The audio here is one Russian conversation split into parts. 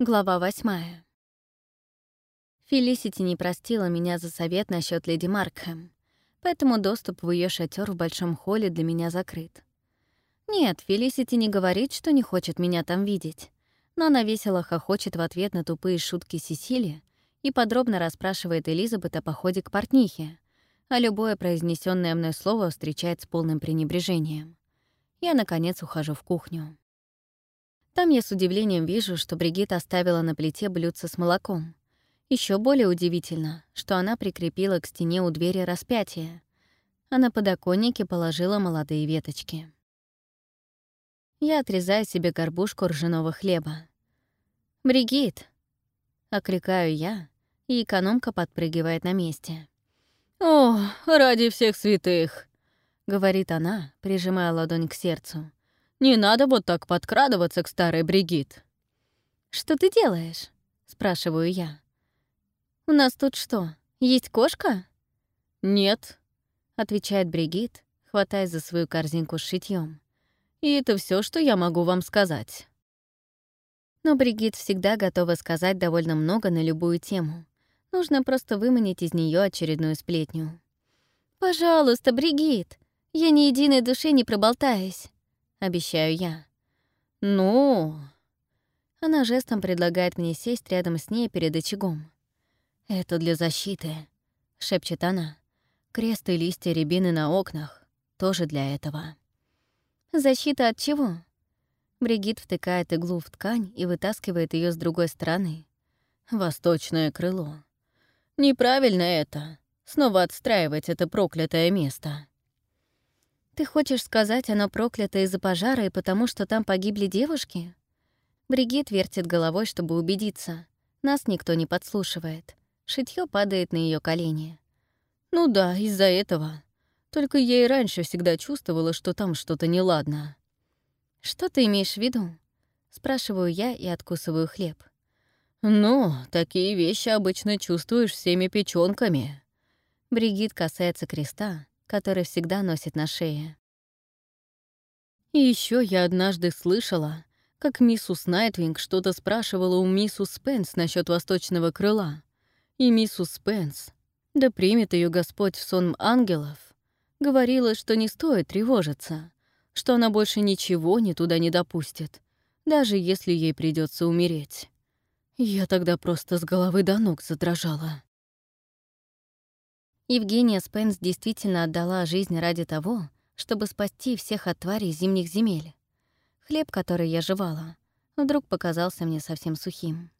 Глава восьмая. Фелисити не простила меня за совет насчет леди Маркхэм, поэтому доступ в ее шатер в большом холле для меня закрыт. Нет, Фелисити не говорит, что не хочет меня там видеть, но она весело хохочет в ответ на тупые шутки Сесили и подробно расспрашивает Элизабет о походе к портнихе, а любое произнесенное мной слово встречает с полным пренебрежением. Я, наконец, ухожу в кухню. Там я с удивлением вижу, что Бригит оставила на плите блюдце с молоком. Еще более удивительно, что она прикрепила к стене у двери распятие, а на подоконнике положила молодые веточки. Я отрезаю себе горбушку ржаного хлеба. «Бригит!» — окликаю я, и экономка подпрыгивает на месте. «О, ради всех святых!» — говорит она, прижимая ладонь к сердцу. Не надо вот так подкрадываться к старой Бригит. «Что ты делаешь?» — спрашиваю я. «У нас тут что, есть кошка?» «Нет», — отвечает Бригит, хватаясь за свою корзинку с шитьем. «И это все, что я могу вам сказать». Но Бригит всегда готова сказать довольно много на любую тему. Нужно просто выманить из нее очередную сплетню. «Пожалуйста, Бригит, я ни единой душе не проболтаюсь. — обещаю я. «Ну...» Она жестом предлагает мне сесть рядом с ней перед очагом. «Это для защиты», — шепчет она. «Крест и листья рябины на окнах тоже для этого». «Защита от чего?» Бригит втыкает иглу в ткань и вытаскивает ее с другой стороны. «Восточное крыло. Неправильно это. Снова отстраивать это проклятое место». «Ты хочешь сказать, оно проклято из-за пожара и потому, что там погибли девушки?» Бригит вертит головой, чтобы убедиться. Нас никто не подслушивает. Шитьё падает на ее колени. «Ну да, из-за этого. Только я и раньше всегда чувствовала, что там что-то неладно». «Что ты имеешь в виду?» Спрашиваю я и откусываю хлеб. «Ну, такие вещи обычно чувствуешь всеми печёнками». Бригит касается креста, который всегда носит на шее. И еще я однажды слышала, как миссус Найтвинг что-то спрашивала у миссус Спенс насчет восточного крыла. И миссус Спенс, да примет ее Господь в сон ангелов, говорила, что не стоит тревожиться, что она больше ничего ни туда не допустит, даже если ей придется умереть. Я тогда просто с головы до ног задрожала. Евгения Спенс действительно отдала жизнь ради того, чтобы спасти всех от тварей зимних земель. Хлеб, который я жевала, вдруг показался мне совсем сухим.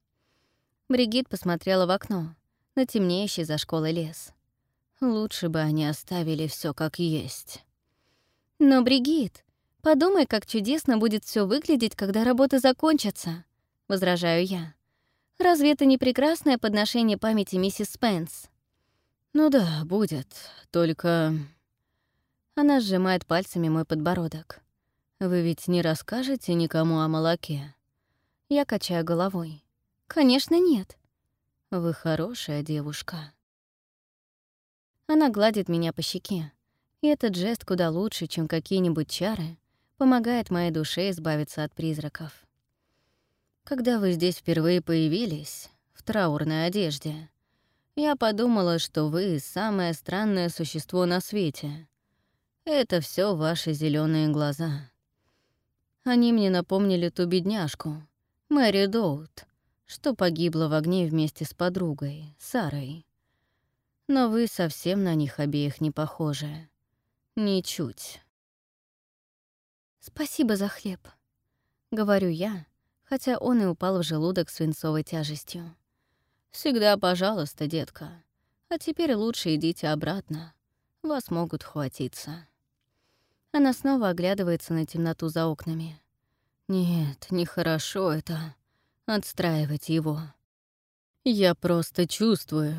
Бригит посмотрела в окно, на темнеющий за школой лес. Лучше бы они оставили все как есть. Но, Бригит, подумай, как чудесно будет все выглядеть, когда работа закончится, возражаю я. Разве это не прекрасное подношение памяти миссис Спенс? «Ну да, будет. Только...» Она сжимает пальцами мой подбородок. «Вы ведь не расскажете никому о молоке?» Я качаю головой. «Конечно, нет». «Вы хорошая девушка». Она гладит меня по щеке, и этот жест куда лучше, чем какие-нибудь чары, помогает моей душе избавиться от призраков. «Когда вы здесь впервые появились, в траурной одежде, я подумала, что вы — самое странное существо на свете. Это все ваши зеленые глаза. Они мне напомнили ту бедняжку, Мэри Доут, что погибла в огне вместе с подругой, Сарой. Но вы совсем на них обеих не похожи. Ничуть. «Спасибо за хлеб», — говорю я, хотя он и упал в желудок свинцовой тяжестью. «Всегда пожалуйста, детка. А теперь лучше идите обратно. Вас могут хватиться». Она снова оглядывается на темноту за окнами. «Нет, нехорошо это. Отстраивать его. Я просто чувствую.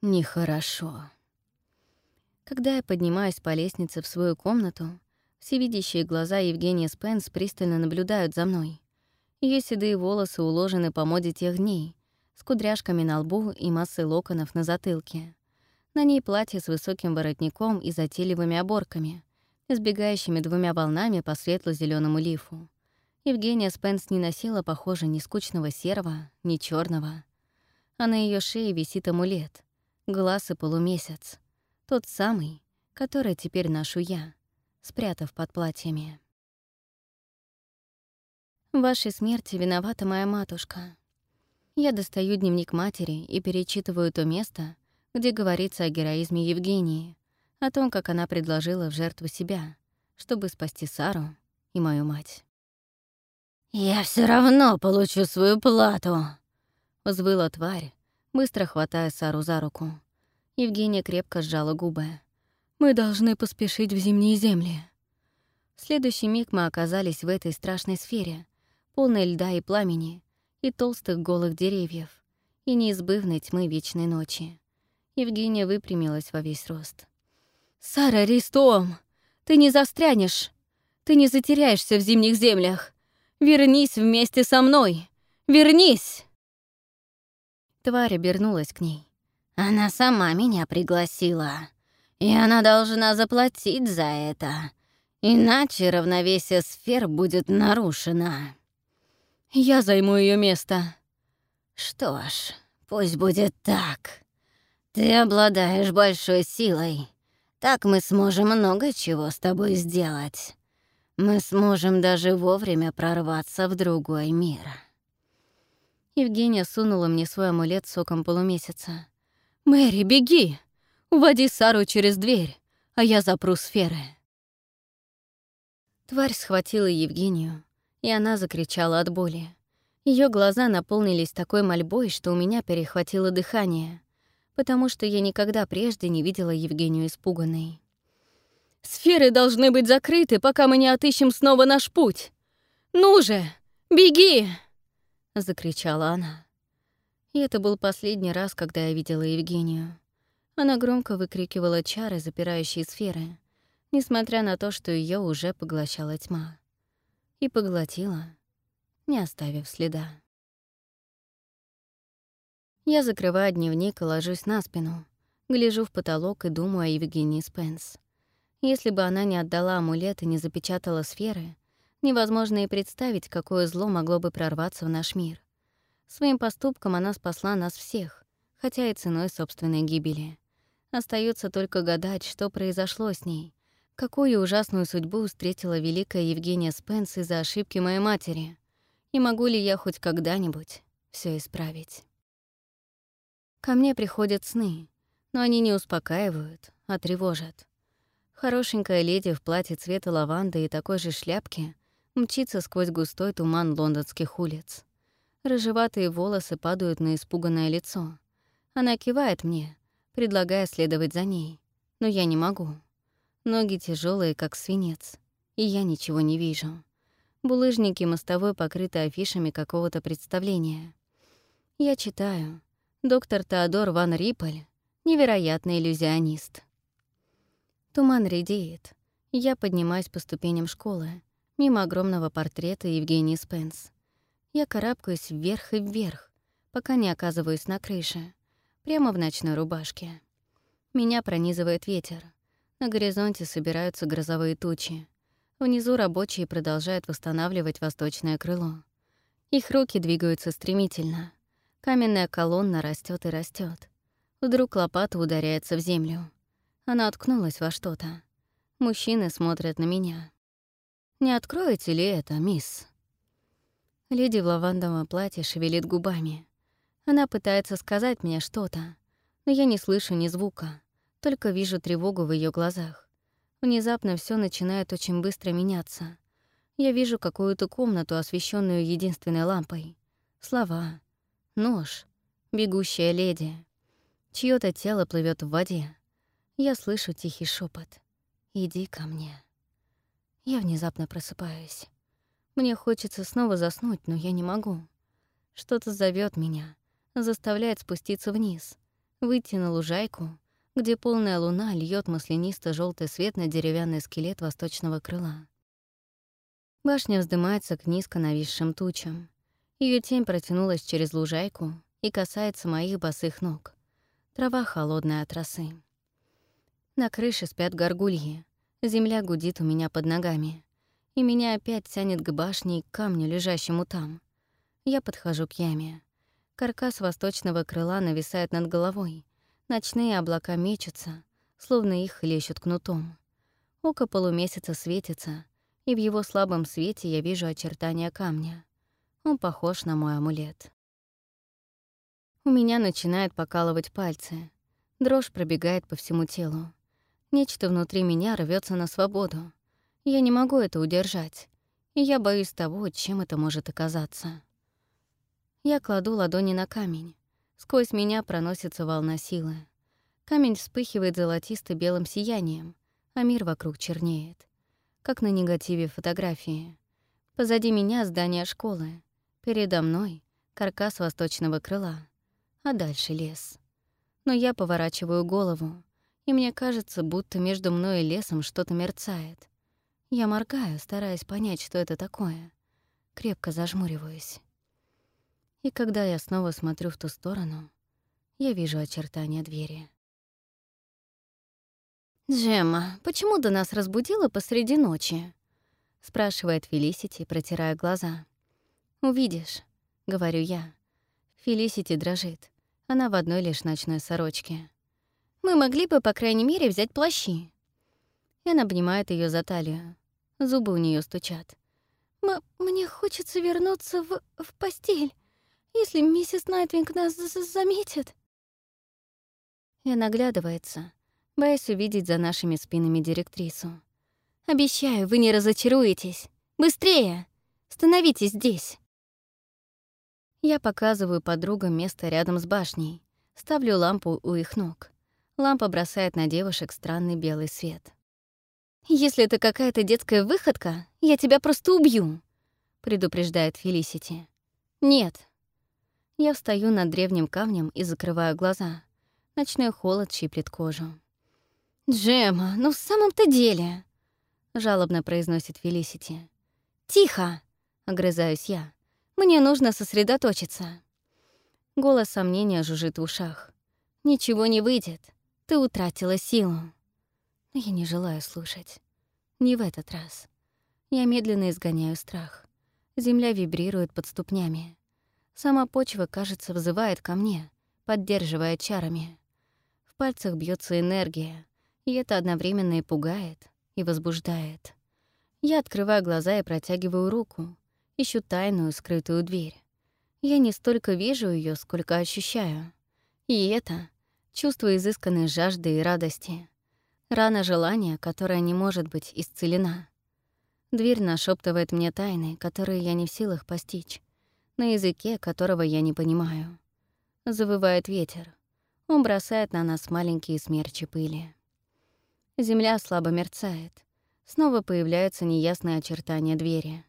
Нехорошо». Когда я поднимаюсь по лестнице в свою комнату, всевидящие глаза Евгения Спенс пристально наблюдают за мной. Ее седые волосы уложены по моде тех дней, с кудряшками на лбу и массой локонов на затылке. На ней платье с высоким воротником и затейливыми оборками, избегающими двумя волнами по светло зеленому лифу. Евгения Спенс не носила, похоже, ни скучного серого, ни черного, А на ее шее висит амулет, глаз и полумесяц. Тот самый, который теперь ношу я, спрятав под платьями. В вашей смерти виновата моя матушка. Я достаю дневник матери и перечитываю то место, где говорится о героизме Евгении, о том, как она предложила в жертву себя, чтобы спасти Сару и мою мать. «Я все равно получу свою плату», — взвыла тварь, быстро хватая Сару за руку. Евгения крепко сжала губы. «Мы должны поспешить в зимние земли». В следующий миг мы оказались в этой страшной сфере, полной льда и пламени, и толстых голых деревьев, и неизбывной тьмы вечной ночи. Евгения выпрямилась во весь рост. «Сара Ристом, ты не застрянешь! Ты не затеряешься в зимних землях! Вернись вместе со мной! Вернись!» Тварь обернулась к ней. «Она сама меня пригласила, и она должна заплатить за это, иначе равновесие сфер будет нарушено». «Я займу ее место». «Что ж, пусть будет так. Ты обладаешь большой силой. Так мы сможем много чего с тобой сделать». Мы сможем даже вовремя прорваться в другой мир. Евгения сунула мне свой амулет соком полумесяца. «Мэри, беги! Уводи Сару через дверь, а я запру сферы». Тварь схватила Евгению, и она закричала от боли. Ее глаза наполнились такой мольбой, что у меня перехватило дыхание, потому что я никогда прежде не видела Евгению испуганной. Сферы должны быть закрыты, пока мы не отыщем снова наш путь. Ну же, беги!» — закричала она. И это был последний раз, когда я видела Евгению. Она громко выкрикивала чары, запирающие сферы, несмотря на то, что ее уже поглощала тьма. И поглотила, не оставив следа. Я закрываю дневник и ложусь на спину, гляжу в потолок и думаю о Евгении Спенс. Если бы она не отдала амулет и не запечатала сферы, невозможно и представить, какое зло могло бы прорваться в наш мир. Своим поступком она спасла нас всех, хотя и ценой собственной гибели. Остается только гадать, что произошло с ней, какую ужасную судьбу встретила великая Евгения Спенс из-за ошибки моей матери, и могу ли я хоть когда-нибудь все исправить. Ко мне приходят сны, но они не успокаивают, а тревожат. Хорошенькая леди в платье цвета лаванды и такой же шляпке мчится сквозь густой туман лондонских улиц. Рыжеватые волосы падают на испуганное лицо. Она кивает мне, предлагая следовать за ней, но я не могу. Ноги тяжелые, как свинец, и я ничего не вижу. Булыжники мостовой покрыты афишами какого-то представления. Я читаю. Доктор Теодор Ван Риппель — невероятный иллюзионист. Туман редеет. Я поднимаюсь по ступеням школы, мимо огромного портрета Евгении Спенс. Я карабкаюсь вверх и вверх, пока не оказываюсь на крыше, прямо в ночной рубашке. Меня пронизывает ветер. На горизонте собираются грозовые тучи. Внизу рабочие продолжают восстанавливать восточное крыло. Их руки двигаются стремительно. Каменная колонна растет и растет. Вдруг лопата ударяется в землю. Она уткнулась во что-то. Мужчины смотрят на меня. «Не откроете ли это, мисс?» Леди в лавандовом платье шевелит губами. Она пытается сказать мне что-то, но я не слышу ни звука, только вижу тревогу в ее глазах. Внезапно все начинает очень быстро меняться. Я вижу какую-то комнату, освещенную единственной лампой. Слова. Нож. Бегущая леди. чье то тело плывет в воде. Я слышу тихий шепот. «Иди ко мне». Я внезапно просыпаюсь. Мне хочется снова заснуть, но я не могу. Что-то зовет меня, заставляет спуститься вниз, выйти на лужайку, где полная луна льет маслянисто желтый свет на деревянный скелет восточного крыла. Башня вздымается к низко нависшим тучам. Ее тень протянулась через лужайку и касается моих босых ног. Трава холодная от росы. На крыше спят горгульи. Земля гудит у меня под ногами. и меня опять тянет к башне и к камню, лежащему там. Я подхожу к яме. Каркас восточного крыла нависает над головой. Ночные облака мечутся, словно их хлещут кнутом. Око полумесяца светится, и в его слабом свете я вижу очертания камня. Он похож на мой амулет. У меня начинает покалывать пальцы. Дрожь пробегает по всему телу. Нечто внутри меня рвется на свободу. Я не могу это удержать, и я боюсь того, чем это может оказаться. Я кладу ладони на камень. Сквозь меня проносится волна силы. Камень вспыхивает золотисто-белым сиянием, а мир вокруг чернеет. Как на негативе фотографии. Позади меня здание школы. Передо мной — каркас восточного крыла. А дальше лес. Но я поворачиваю голову, и мне кажется, будто между мной и лесом что-то мерцает. Я моргаю, стараясь понять, что это такое. Крепко зажмуриваюсь. И когда я снова смотрю в ту сторону, я вижу очертания двери. «Джемма, почему ты нас разбудила посреди ночи?» — спрашивает Фелисити, протирая глаза. «Увидишь», — говорю я. Фелисити дрожит. Она в одной лишь ночной сорочке. «Мы могли бы, по крайней мере, взять плащи». Он обнимает ее за талию. Зубы у нее стучат. «Мне хочется вернуться в, в постель, если миссис Найтвинг нас заметит». И наглядывается, боясь увидеть за нашими спинами директрису. «Обещаю, вы не разочаруетесь. Быстрее! Становитесь здесь!» Я показываю подругам место рядом с башней, ставлю лампу у их ног. Лампа бросает на девушек странный белый свет. «Если это какая-то детская выходка, я тебя просто убью», — предупреждает Фелисити. «Нет». Я встаю над древним камнем и закрываю глаза. Ночной холод щиплет кожу. «Джема, ну в самом-то деле», — жалобно произносит Фелисити. «Тихо!» — огрызаюсь я. «Мне нужно сосредоточиться». Голос сомнения жужжит в ушах. «Ничего не выйдет. Ты утратила силу». Но я не желаю слушать. Не в этот раз. Я медленно изгоняю страх. Земля вибрирует под ступнями. Сама почва, кажется, взывает ко мне, поддерживая чарами. В пальцах бьется энергия, и это одновременно и пугает, и возбуждает. Я открываю глаза и протягиваю руку, ищу тайную, скрытую дверь. Я не столько вижу ее, сколько ощущаю. И это — чувство изысканной жажды и радости. Рана желания, которая не может быть исцелена. Дверь нашептывает мне тайны, которые я не в силах постичь, на языке которого я не понимаю. Завывает ветер. Он бросает на нас маленькие смерчи пыли. Земля слабо мерцает. Снова появляются неясные очертания двери.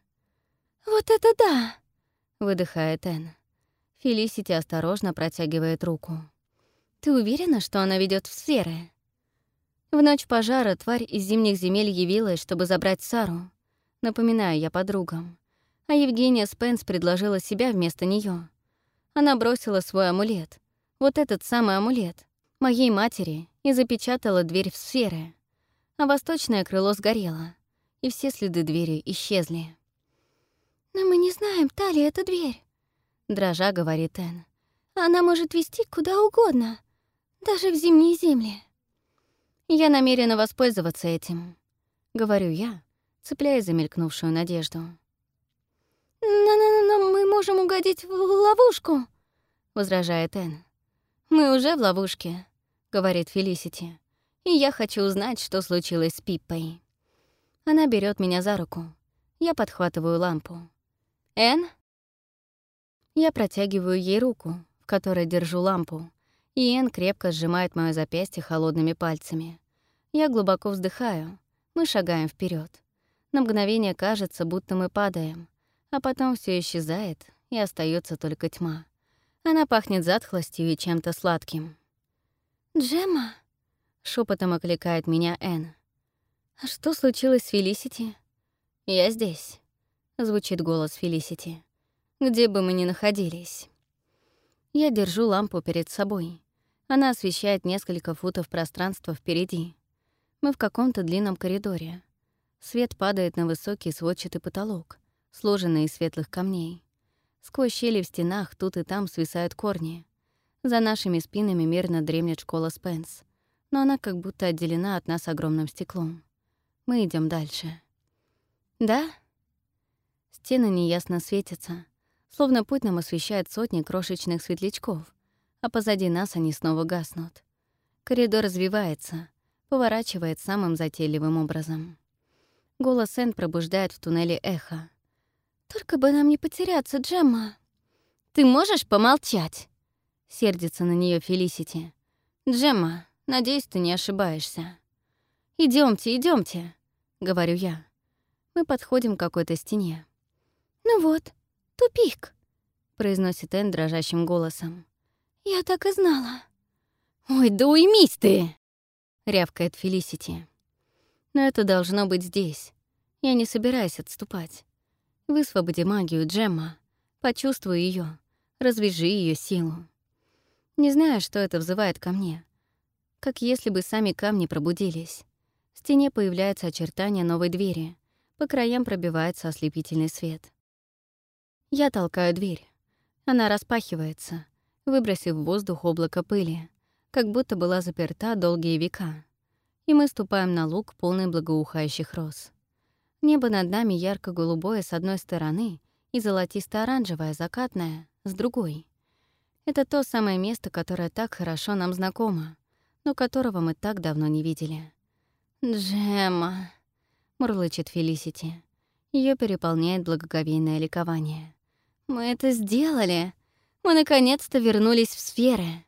«Вот это да!» — выдыхает Энн. Фелисити осторожно протягивает руку. «Ты уверена, что она ведет в сферы?» В ночь пожара тварь из зимних земель явилась, чтобы забрать Сару. Напоминаю я подругам. А Евгения Спенс предложила себя вместо нее. Она бросила свой амулет, вот этот самый амулет, моей матери, и запечатала дверь в сферы. А восточное крыло сгорело, и все следы двери исчезли. «Но мы не знаем, та ли эта дверь», — дрожа говорит Энн. «Она может вести куда угодно, даже в зимние земли». Я намерена воспользоваться этим, — говорю я, цепляя замелькнувшую надежду. «Но-но-но мы можем угодить в ловушку», — возражает Энн. «Мы уже в ловушке», — говорит Фелисити. «И я хочу узнать, что случилось с Пиппой». Она берет меня за руку. Я подхватываю лампу. «Энн?» Я протягиваю ей руку, в которой держу лампу, и Энн крепко сжимает моё запястье холодными пальцами. Я глубоко вздыхаю. Мы шагаем вперед. На мгновение кажется, будто мы падаем, а потом все исчезает, и остается только тьма. Она пахнет затхлостью и чем-то сладким. «Джемма?» — шепотом окликает меня Энн. «А что случилось с Фелисити?» «Я здесь», — звучит голос Фелисити. «Где бы мы ни находились». Я держу лампу перед собой. Она освещает несколько футов пространства впереди. Мы в каком-то длинном коридоре. Свет падает на высокий сводчатый потолок, сложенный из светлых камней. Сквозь щели в стенах тут и там свисают корни. За нашими спинами мирно дремлет школа Спенс, но она как будто отделена от нас огромным стеклом. Мы идем дальше. «Да?» Стены неясно светятся, словно путь нам освещает сотни крошечных светлячков, а позади нас они снова гаснут. Коридор развивается, поворачивает самым затейливым образом. Голос Энн пробуждает в туннеле эхо. «Только бы нам не потеряться, Джемма!» «Ты можешь помолчать?» — сердится на нее Фелисити. «Джемма, надеюсь, ты не ошибаешься». Идемте, идемте, говорю я. Мы подходим к какой-то стене. «Ну вот, тупик», — произносит Энн дрожащим голосом. «Я так и знала». «Ой, да уймись ты!» — рявкает Фелисити. «Но это должно быть здесь. Я не собираюсь отступать. Высвободи магию, Джемма. Почувствуй ее, развяжи ее силу. Не знаю, что это взывает ко мне. Как если бы сами камни пробудились. В стене появляются очертания новой двери. По краям пробивается ослепительный свет. Я толкаю дверь. Она распахивается, выбросив в воздух облако пыли как будто была заперта долгие века. И мы ступаем на луг, полный благоухающих роз. Небо над нами ярко-голубое с одной стороны и золотисто-оранжевое, закатное, с другой. Это то самое место, которое так хорошо нам знакомо, но которого мы так давно не видели. «Джема», — мурлычет Фелисити. Ее переполняет благоговейное ликование. «Мы это сделали! Мы наконец-то вернулись в сферы!»